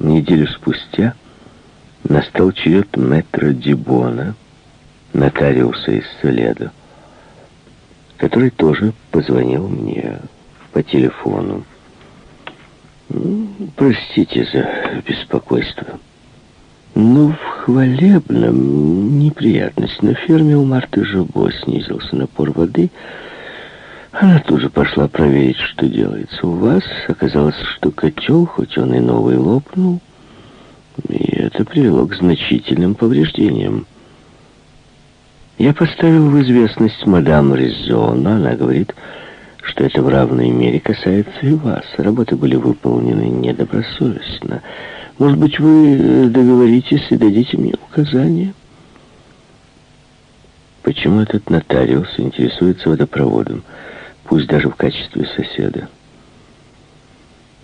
Неделю спустя настал черед мэтра Дибона, нотариуса из Соледа, который тоже позвонил мне по телефону. Простите за беспокойство. Ну, в хвалебном неприятность. На ферме у Марты Жабо снизился напор воды. Она тут же пошла проверить, что делается у вас. Оказалось, что котел, хоть он и новый, лопнул. И это привело к значительным повреждениям. Я поставил в известность мадам Резона. Она говорит, что это в равной мере касается и вас. Работы были выполнены недобросовестно. Может быть, вы договоритесь и дадите мне указания? Почему этот нотариус интересуется водопроводом, пусть даже в качестве соседа?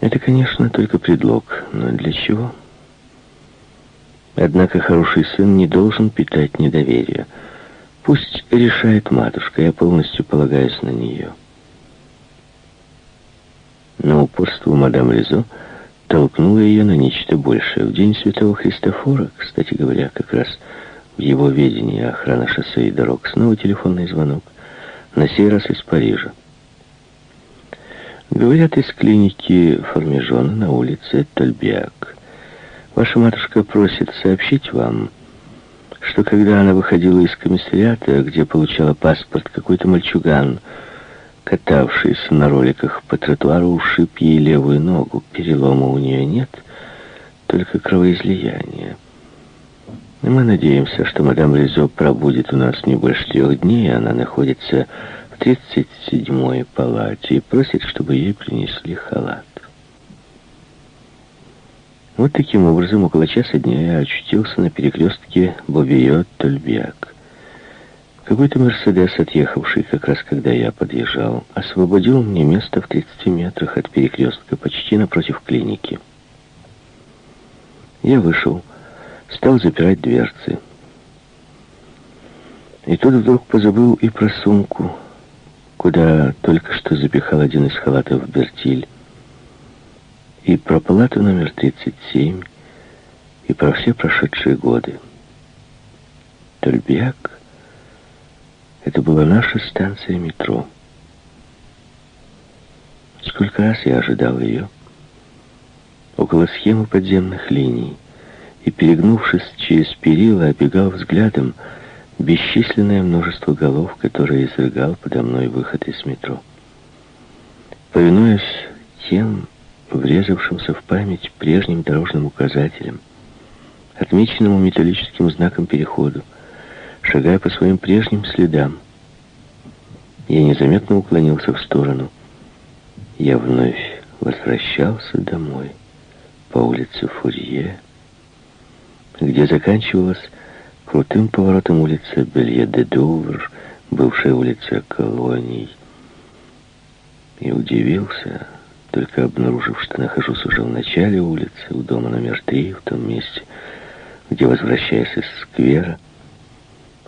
Это, конечно, только предлог, но для чего? Однако хороший сын не должен питать недоверие. Пусть решает матушка, я полностью полагаюсь на нее. Но упорство мадам Лизо толкнуло ее на нечто большее. В день Святого Христофора, кстати говоря, как раз в его ведении охрана шоссе и дорог, снова телефонный звонок, на сей раз из Парижа. Говорят, из клиники Формежона на улице Тольбиак. Ваша матушка просит сообщить вам, что когда она выходила из комиссариата, где получала паспорт, какой-то мальчуган — катавшийся на роликах по тротуару, ушиб ей левую ногу. Перелома у нее нет, только кровоизлияние. Мы надеемся, что мадам Ризо пробудет у нас не больше трех дней, она находится в 37-й палате и просит, чтобы ей принесли халат. Вот таким образом, около часа дня я очутился на перекрестке Бобиот-Тольбиак. Какой-то «Мерседес», отъехавший как раз когда я подъезжал, освободил мне место в 30 метрах от перекрестка, почти напротив клиники. Я вышел, стал запирать дверцы. И тут вдруг позабыл и про сумку, куда только что запихал один из халатов Бертиль, и про палату номер 37, и про все прошедшие годы. Тольбяк это была наша станция метро. Сколько раз я ожидал ее. Около схемы подземных линий. И, перегнувшись через перила, обегал взглядом бесчисленное множество голов, которые изрыгал подо мной выход из метро. Повинуясь тем, врезавшимся в память прежним дорожным указателем, отмеченному металлическим знаком перехода, шагая по своим прежним следам. Я незаметно уклонился в сторону. Я вновь возвращался домой по улице Фурье, где заканчивалась крутым поворотом улица Белье-де-Дувр, бывшая улица колоний, и удивился, только обнаружив, что нахожусь уже в начале улицы, у дома номер три, в том месте, где, возвращаясь из сквера,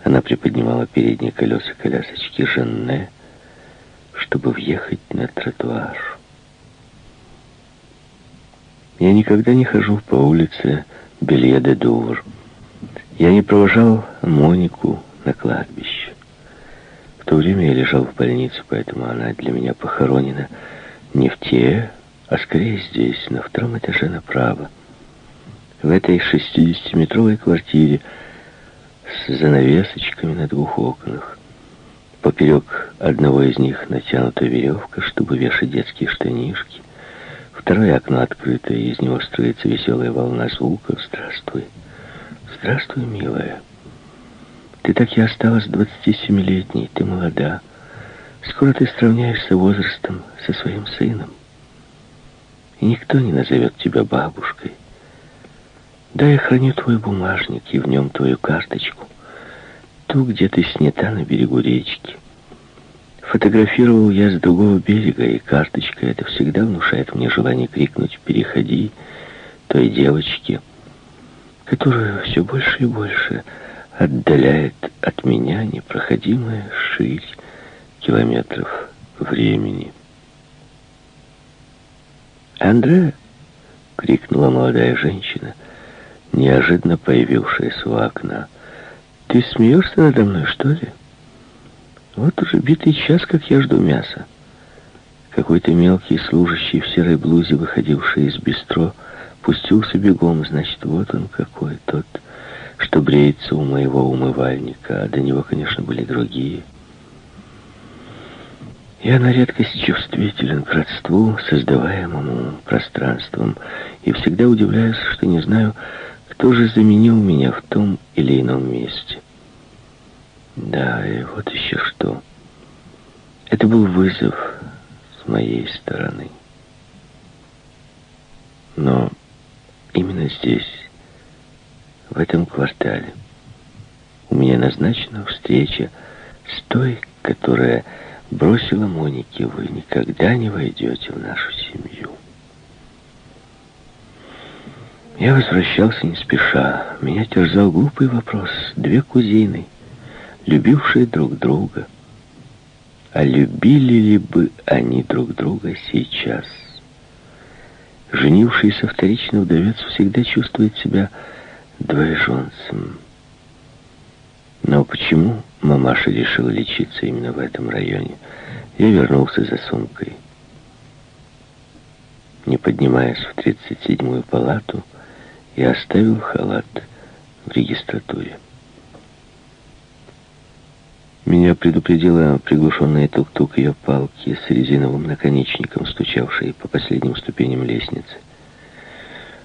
она приподнимала передние колеса колясочки Жанне, чтобы въехать на тротуар. Я никогда не хожу по улице Белье-де-Дувр. Я не провожал Монику на кладбище. В то время я лежал в больнице, поэтому она для меня похоронена не в те, а скорее здесь, на втором этаже направо. В этой 60-метровой квартире с занавесочками на двух окнах. Поперек одного из них натянута веревка, чтобы вешать детские штанишки. Второе окно открыто, и из него строится веселая волна звуков. Здравствуй. Здравствуй, милая. Ты так и осталась 27-летней, ты молода. Скоро ты сравняешься возрастом со своим сыном. И никто не назовет тебя бабушкой. Да, я храню твой бумажник и в нем твою карточку. Ту, где ты снята на берегу речки. Фотографировал я с другого берега, и карточка это всегда внушает мне желание крикнуть «Переходи!» той девочке, которую все больше и больше отдаляет от меня непроходимая ширь километров времени. Андре крикнула молодая женщина, неожиданно появившаяся у окна. «Ты смеешься надо мной, что ли? Вот уже битый час, как я жду мяса». Какой-то мелкий служащий в серой блузе, выходивший из бистро, пустился бегом, значит, вот он какой, тот, что бреется у моего умывальника, а до него, конечно, были другие. Я на редкость чувствителен к родству, создаваемому пространством, и всегда удивляюсь, что не знаю, кто же заменил меня в том или ином месте. Да, и вот еще что. Это был вызов моей стороны. Но именно здесь, в этом квартале, у меня назначена встреча с той, которая бросила Монике, вы никогда не войдете в нашу семью. Я возвращался не спеша. Меня терзал глупый вопрос. Две кузины, любившие друг друга, а любили ли бы они друг друга сейчас? Женившийся вторично вдовец всегда чувствует себя двоеженцем. Но почему мамаша решила лечиться именно в этом районе? Я вернулся за сумкой. Не поднимаясь в 37-ю палату, я оставил халат в регистратуре. Меня предупредила приглушенная тук-тук ее палки с резиновым наконечником, стучавшей по последним ступеням лестницы.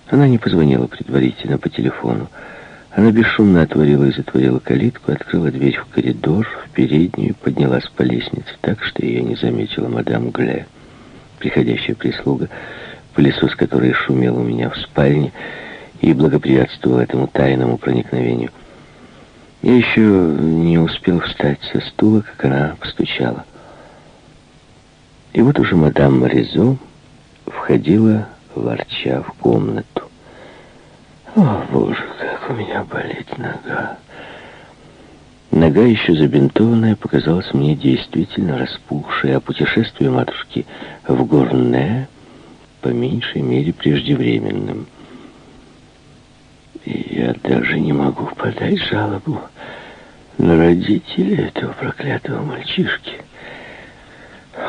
Она не позвонила предварительно по телефону. Она бесшумно отворила и затворила калитку, открыла дверь в коридор, в переднюю, поднялась по лестнице так, что ее не заметила мадам Гле, приходящая прислуга, пылесос которой шумел у меня в спальне и благоприятствовал этому тайному проникновению. Я еще не успел встать со стула, как она постучала. И вот уже мадам Маризо входила, ворча в комнату. О, боже, как у меня болит нога. Нога, еще забинтованная, показалась мне действительно распухшей, а путешествие матушки в Горне по меньшей мере преждевременным. Я даже не могу подать жалобу на родителей этого проклятого мальчишки.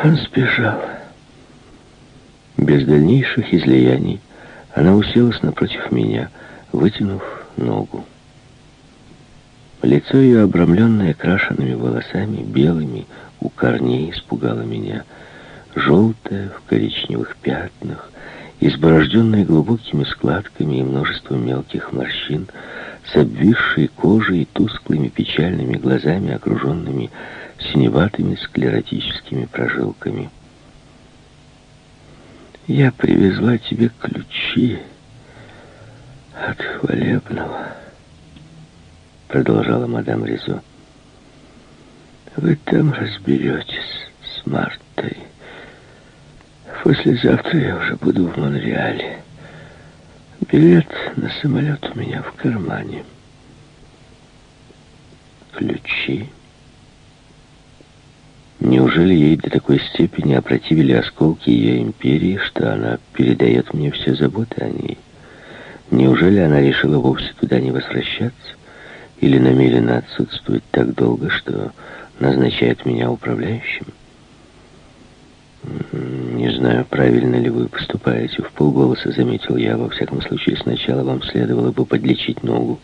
Он сбежал. Без дальнейших излияний она уселась напротив меня, вытянув ногу. Лицо ее, обрамленное крашенными волосами, белыми, у корней, испугало меня. Желтое, в коричневых пятнах, изборожденная глубокими складками и множеством мелких морщин, с обвисшей кожей и тусклыми печальными глазами, окруженными синеватыми склеротическими прожилками. «Я привезла тебе ключи от хвалебного», — продолжала мадам Ризо. «Вы там разберетесь с Мартой». Послезавтра я уже буду в Монреале. Билет на самолет у меня в кармане. Ключи. Неужели ей до такой степени опротивили осколки ее империи, что она передает мне все заботы о ней? Неужели она решила вовсе туда не возвращаться? Или намерена отсутствовать так долго, что назначает меня управляющим? «Не знаю, правильно ли вы поступаете», — в полголоса заметил я. «Во всяком случае, сначала вам следовало бы подлечить ногу».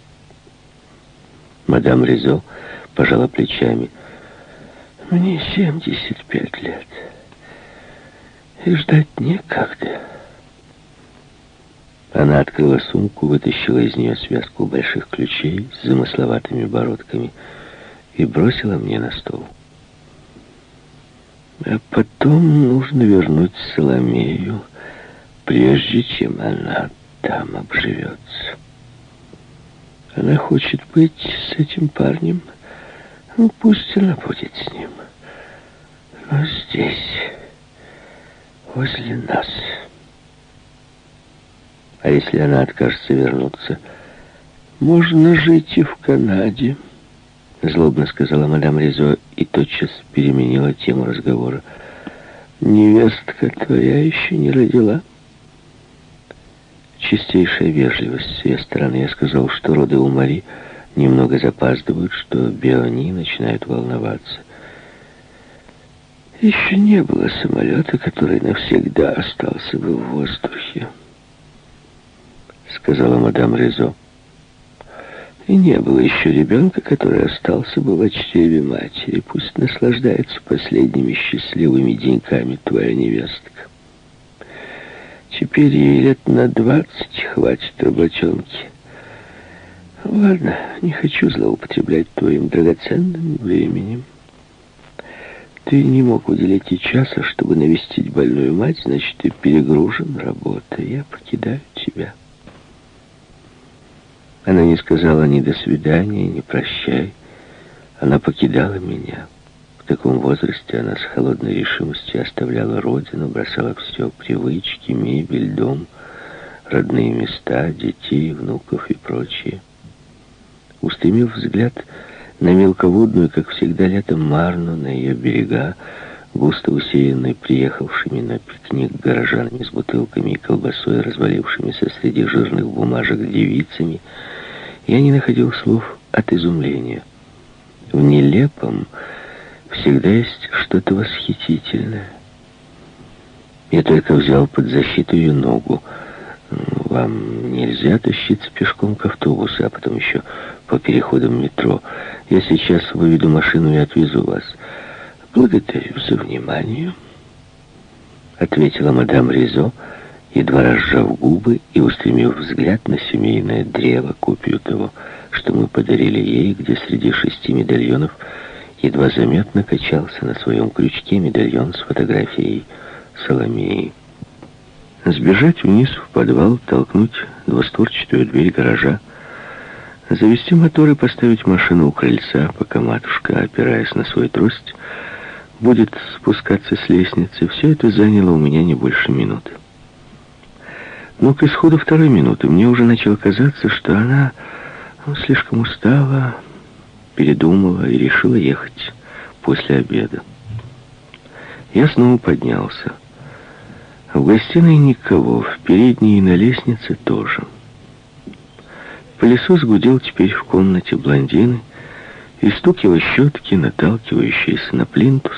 Мадам Ризо пожала плечами. «Мне 75 лет, и ждать некогда». Она открыла сумку, вытащила из нее связку больших ключей с замысловатыми бородками и бросила мне на стол. А потом нужно вернуть Соломею, прежде чем она там обживется. Она хочет быть с этим парнем. Ну, пусть она будет с ним. Но здесь, возле нас. А если она откажется вернуться, можно жить и в Канаде. Злобно сказала мадам Ризо и тотчас переменила тему разговора. «Невестка твоя еще не родила?» чистейшая вежливость с ее стороны. Я сказал, что роды у Мари немного запаздывают, что Беони начинают волноваться. Еще не было самолета, который навсегда остался бы в воздухе, сказала мадам Резо. И не было еще ребенка, который остался бы в чреве матери. Пусть наслаждается последними счастливыми деньками твоя невестка. Теперь ей лет на двадцать хватит работенки. Ладно, не хочу злоупотреблять твоим драгоценным временем. Ты не мог уделить и часа, чтобы навестить больную мать, значит, ты перегружен работой. Я покидаю тебя. Она не сказала ни «до свидания», ни «прощай». Она покидала меня. В таком возрасте она с холодной решимостью оставляла родину, бросала все — привычки, мебель, дом, родные места, детей, внуков и прочее. Устремив взгляд на мелководную, как всегда летом, Марну, на ее берега, густо усеянной приехавшими на пикник горожанами с бутылками и колбасой, развалившимися среди жирных бумажек девицами, я не находил слов от изумления. В нелепом всегда есть что-то восхитительное. Я только взял под защиту ее ногу. Вам нельзя тащиться пешком к автобусу, а потом еще по переходам метро. Я сейчас выведу машину и отвезу вас. Благодарю за внимание, ответила мадам Ризо, едва разжав губы и устремив взгляд на семейное древо, копию того, что мы подарили ей, где среди шести медальонов едва заметно качался на своем крючке медальон с фотографией Соломеи. Сбежать вниз в подвал, толкнуть двустворчатую дверь гаража, завести мотор и поставить машину у крыльца, пока матушка, опираясь на свой трость, будет спускаться с лестницы. Все это заняло у меня не больше минуты. Но к исходу второй минуты мне уже начало казаться, что она ну, слишком устала, передумала и решила ехать после обеда. Я снова поднялся. В гостиной никого, в передней и на лестнице тоже. Пылесос гудел теперь в комнате блондины, и стук его щетки, наталкивающиеся на плинтус,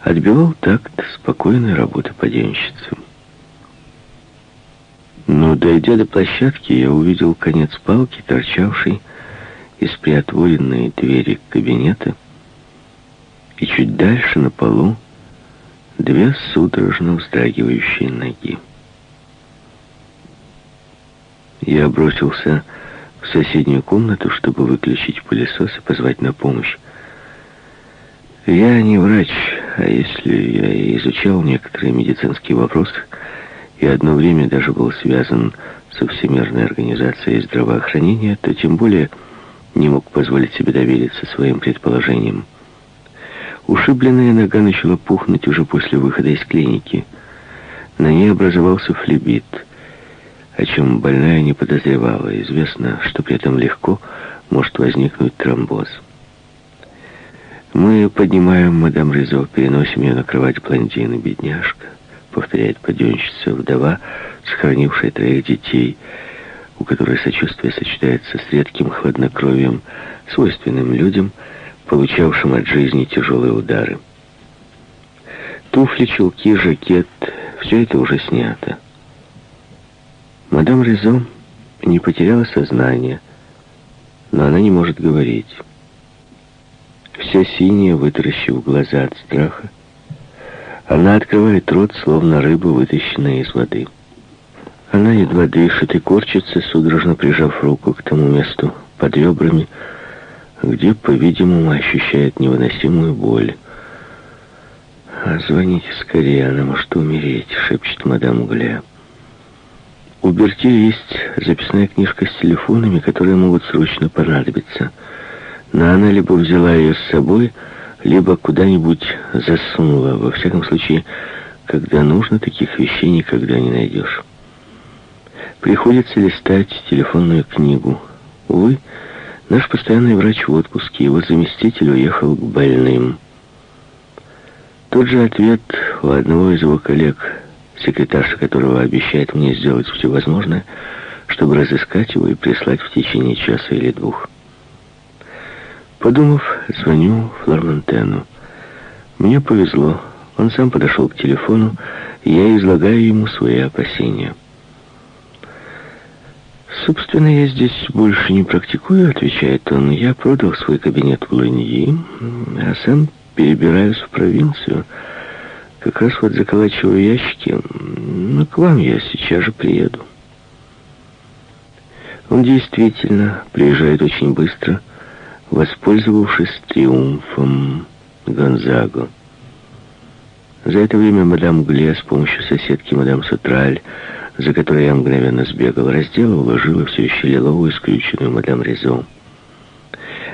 отбивал такт спокойной работы подъемщицы. Но, дойдя до площадки, я увидел конец палки, торчавший из приотворенной двери кабинета, и чуть дальше на полу две судорожно вздрагивающие ноги. Я бросился в соседнюю комнату, чтобы выключить пылесос и позвать на помощь. Я не врач, а если я изучал некоторые медицинские вопросы, и одно время даже был связан со Всемирной организацией здравоохранения, то тем более не мог позволить себе довериться своим предположениям. Ушибленная нога начала пухнуть уже после выхода из клиники. На ней образовался флебит, о чем больная не подозревала. Известно, что при этом легко может возникнуть тромбоз. Мы поднимаем мадам Ризо, переносим ее на кровать блондины, бедняжка повторяет подъемщица, вдова, сохранившая троих детей, у которой сочувствие сочетается с редким хладнокровием, свойственным людям, получавшим от жизни тяжелые удары. Туфли, чулки, жакет — все это уже снято. Мадам Резо не потеряла сознание, но она не может говорить. Вся синяя, вытаращив глаза от страха, она открывает рот, словно рыба, вытащенная из воды. Она едва дышит и корчится, судорожно прижав руку к тому месту под ребрами, где, по-видимому, ощущает невыносимую боль. «А «Звоните скорее, она может умереть», — шепчет мадам Угля. У Берти есть записная книжка с телефонами, которые могут срочно понадобиться. Но она либо взяла ее с собой, либо куда-нибудь засунула. Во всяком случае, когда нужно, таких вещей никогда не найдешь. Приходится листать телефонную книгу. Увы, наш постоянный врач в отпуске, его заместитель уехал к больным. Тот же ответ у одного из его коллег секретарша которого обещает мне сделать все возможное, чтобы разыскать его и прислать в течение часа или двух. Подумав, звоню Флорментену. Мне повезло. Он сам подошел к телефону, и я излагаю ему свои опасения. «Собственно, я здесь больше не практикую», — отвечает он. «Я продал свой кабинет в Ланьи, а сам перебираюсь в провинцию. Как раз вот заколачиваю ящики. Ну, к вам я сейчас же приеду». Он действительно приезжает очень быстро, воспользовавшись триумфом Гонзаго. За это время мадам Гле с помощью соседки мадам Сутраль за которой я мгновенно сбегал, раздела, уложила все еще лиловую, исключенную мадам Резо.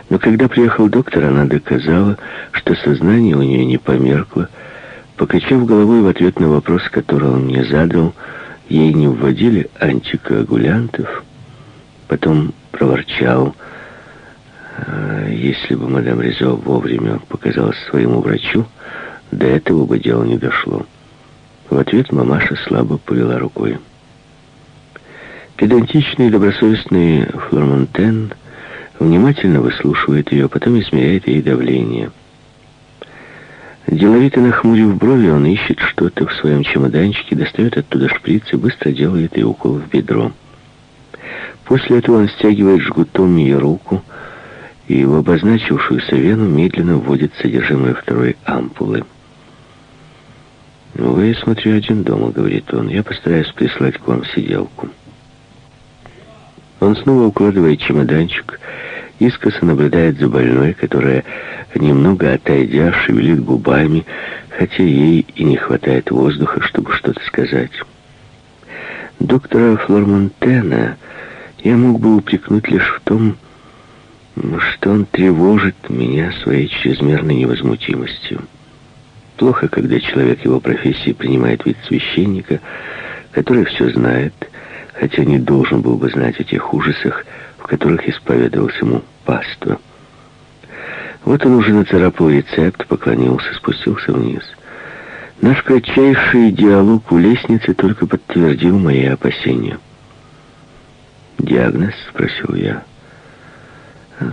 Но когда приехал доктор, она доказала, что сознание у нее не померкло. Покачав головой в ответ на вопрос, который он мне задал, ей не вводили антикоагулянтов. Потом проворчал, «А если бы мадам Резо вовремя показалась своему врачу, до этого бы дело не дошло. В ответ мамаша слабо повела рукой. Педантичный и добросовестный Флормонтен внимательно выслушивает ее, потом измеряет ей давление. Деловито нахмурив брови, он ищет что-то в своем чемоданчике, достает оттуда шприц и быстро делает ей укол в бедро. После этого он стягивает жгутом ее руку и в обозначившуюся вену медленно вводит содержимое второй ампулы. «Вы, я смотрю, один дома», — говорит он. «Я постараюсь прислать к вам сиделку». Он снова укладывает чемоданчик, искоса наблюдает за больной, которая, немного отойдя, шевелит губами, хотя ей и не хватает воздуха, чтобы что-то сказать. Доктора Флормонтена я мог бы упрекнуть лишь в том, что он тревожит меня своей чрезмерной невозмутимостью. Плохо, когда человек его профессии принимает вид священника, который все знает, хотя не должен был бы знать о тех ужасах, в которых исповедовался ему паства. Вот он уже нацарапал рецепт, поклонился, спустился вниз. Наш кратчайший диалог у лестницы только подтвердил мои опасения. «Диагноз?» — спросил я.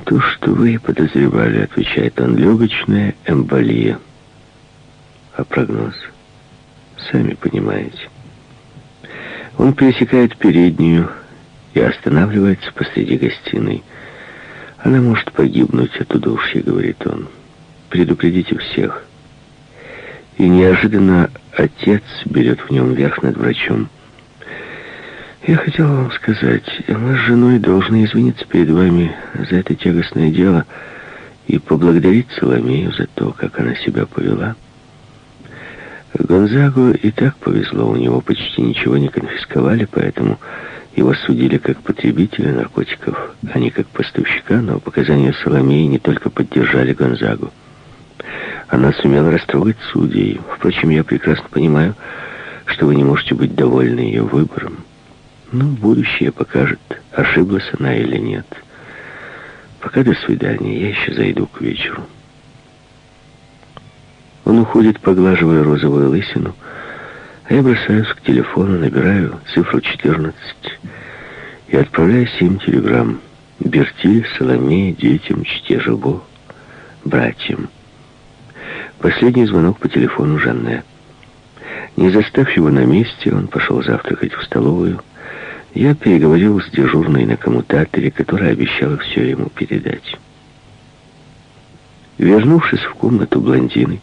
«То, что вы подозревали», — отвечает он, — «легочная эмболия». «А прогноз?» «Сами понимаете». Он пересекает переднюю и останавливается посреди гостиной. Она может погибнуть от удушья, говорит он. Предупредите всех. И неожиданно отец берет в нем верх над врачом. Я хотел вам сказать, мы с женой должны извиниться перед вами за это тягостное дело и поблагодарить Соломею за то, как она себя повела. Гонзагу и так повезло, у него почти ничего не конфисковали, поэтому его судили как потребителя наркотиков, а не как поставщика, но показания Соломеи не только поддержали Гонзагу. Она сумела растрогать судей. Впрочем, я прекрасно понимаю, что вы не можете быть довольны ее выбором. Но будущее покажет, ошиблась она или нет. Пока до свидания, я еще зайду к вечеру. Он уходит, поглаживая розовую лысину, а я бросаюсь к телефону, набираю цифру 14 и отправляю семь телеграмм. Бертиль, Соломея, детям, Чте Жабо, братьям. Последний звонок по телефону Жанне. Не застав его на месте, он пошел завтракать в столовую. Я переговорил с дежурной на коммутаторе, которая обещала все ему передать. Вернувшись в комнату блондины,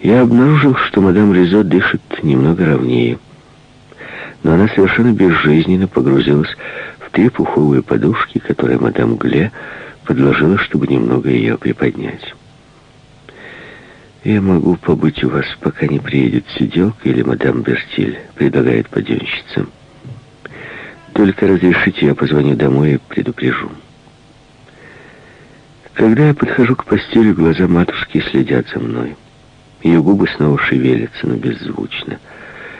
я обнаружил, что мадам Ризо дышит немного ровнее. Но она совершенно безжизненно погрузилась в три пуховые подушки, которые мадам Гле подложила, чтобы немного ее приподнять. «Я могу побыть у вас, пока не приедет сиделка или мадам Бертиль», — предлагает подъемщица. «Только разрешите, я позвоню домой и предупрежу». Когда я подхожу к постели, глаза матушки следят за мной. Ее губы снова шевелятся, но беззвучно.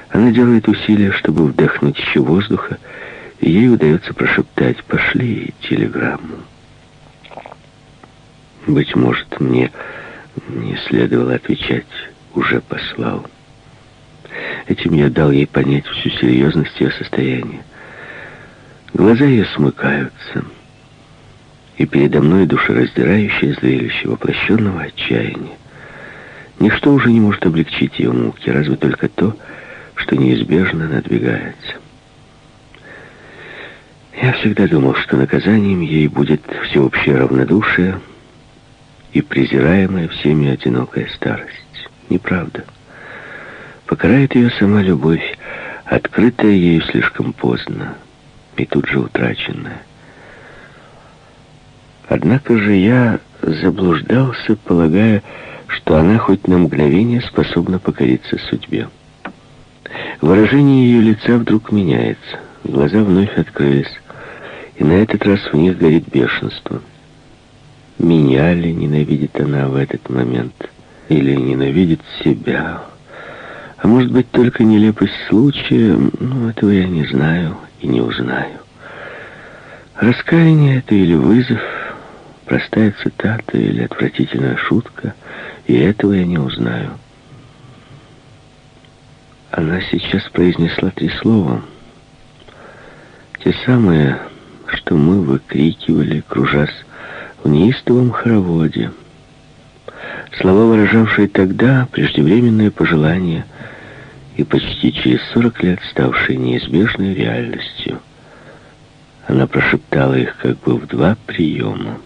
Она делает усилия, чтобы вдохнуть еще воздуха, и ей удается прошептать «Пошли телеграмму». Быть может, мне не следовало отвечать «Уже послал». Этим я дал ей понять всю серьезность ее состояния. Глаза ее смыкаются, и передо мной душераздирающее зрелище воплощенного отчаяния. Ничто уже не может облегчить ее муки, разве только то, что неизбежно надвигается. Я всегда думал, что наказанием ей будет всеобщее равнодушие и презираемая всеми одинокая старость. Неправда. Покарает ее сама любовь, открытая ею слишком поздно и тут же утраченная. Однако же я заблуждался, полагая, что она хоть на мгновение способна покориться судьбе. Выражение ее лица вдруг меняется. Глаза вновь открылись, и на этот раз в них горит бешенство. Меня ли ненавидит она в этот момент? Или ненавидит себя? А может быть, только нелепость случая? Ну, этого я не знаю и не узнаю. Раскаяние это или вызов, простая цитата или отвратительная шутка, и этого я не узнаю. Она сейчас произнесла три слова. Те самые, что мы выкрикивали, кружась в неистовом хороводе. Слова, выражавшие тогда преждевременное пожелание и почти через сорок лет ставшие неизбежной реальностью. Она прошептала их как бы в два приема,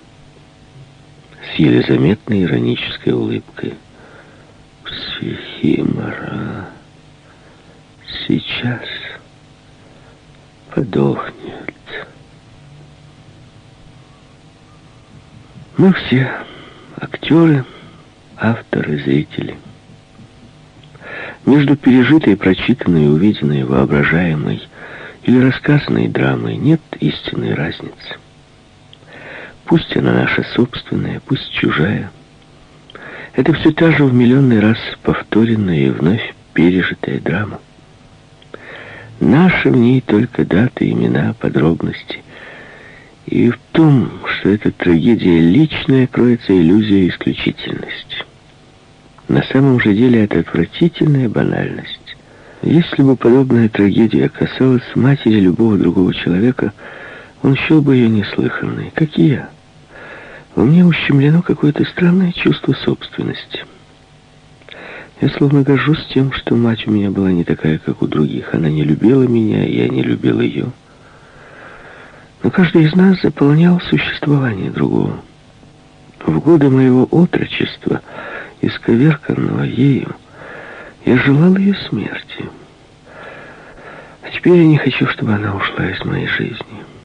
с еле заметной иронической улыбкой. «Психимора!» сейчас подохнет. Мы все актеры, авторы, зрители. Между пережитой, прочитанной, увиденной, воображаемой или рассказанной драмой нет истинной разницы. Пусть она наша собственная, пусть чужая. Это все та же в миллионный раз повторенная и вновь пережитая драма. Наши в ней только даты, имена, подробности. И в том, что эта трагедия личная, кроется иллюзия исключительности. На самом же деле это отвратительная банальность. Если бы подобная трагедия касалась матери любого другого человека, он счел бы ее неслыханной, как и я. Во мне ущемлено какое-то странное чувство собственности. Я словно горжусь тем, что мать у меня была не такая, как у других. Она не любила меня, я не любил ее. Но каждый из нас заполнял существование другого. В годы моего отрочества, исковерканного ею, я желал ее смерти. А теперь я не хочу, чтобы она ушла из моей жизни.